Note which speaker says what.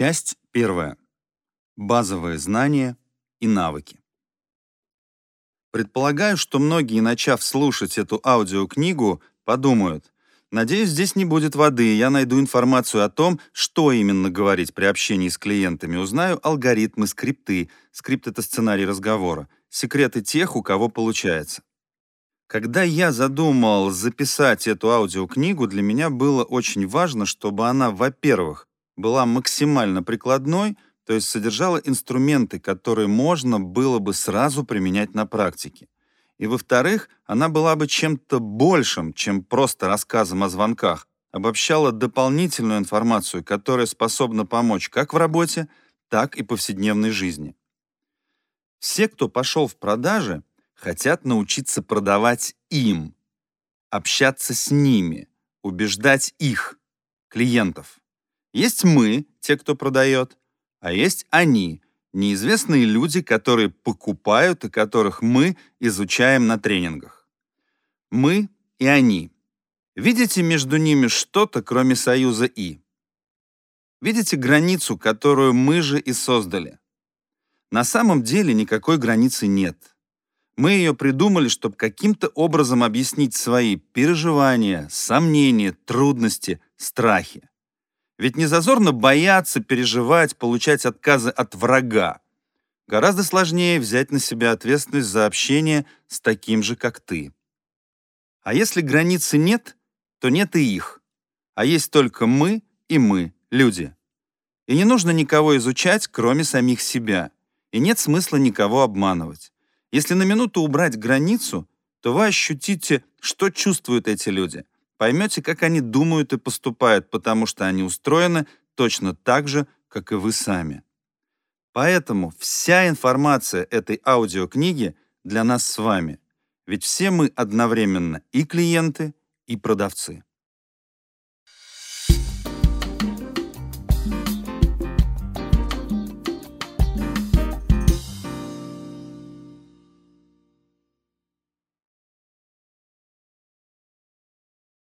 Speaker 1: Часть первая. Базовые знания и навыки. Предполагаю, что многие, начав слушать эту аудиокнигу, подумают, надеюсь, здесь не будет воды, я найду информацию о том, что именно говорить при общении с клиентами, узнаю алгоритмы, скрипты, скрипт — это сценарий разговора, секреты тех, у кого получается. Когда я задумал записать эту аудиокнигу, для меня было очень важно, чтобы она, во-первых, была максимально прикладной, то есть содержала инструменты, которые можно было бы сразу применять на практике. И, во-вторых, она была бы чем-то большим, чем просто рассказом о звонках, обобщала дополнительную информацию, которая способна помочь как в работе, так и повседневной жизни. Все, кто пошел в продажи, хотят научиться продавать им, общаться с ними, убеждать их, клиентов. Есть мы, те, кто продает, а есть они, неизвестные люди, которые покупают и которых мы изучаем на тренингах. Мы и они. Видите между ними что-то, кроме союза «и»? Видите границу, которую мы же и создали? На самом деле никакой границы нет. Мы ее придумали, чтобы каким-то образом объяснить свои переживания, сомнения, трудности, страхи. Ведь не зазорно бояться, переживать, получать отказы от врага. Гораздо сложнее взять на себя ответственность за общение с таким же, как ты. А если границы нет, то нет и их. А есть только мы и мы, люди. И не нужно никого изучать, кроме самих себя и нет смысла никого обманывать. Если на минуту убрать границу, то вы ощутите, что чувствуют эти люди, поймете, как они думают и поступают, потому что они устроены точно так же, как и вы сами. Поэтому вся информация этой аудиокниги для нас с вами, ведь все мы одновременно и клиенты, и продавцы.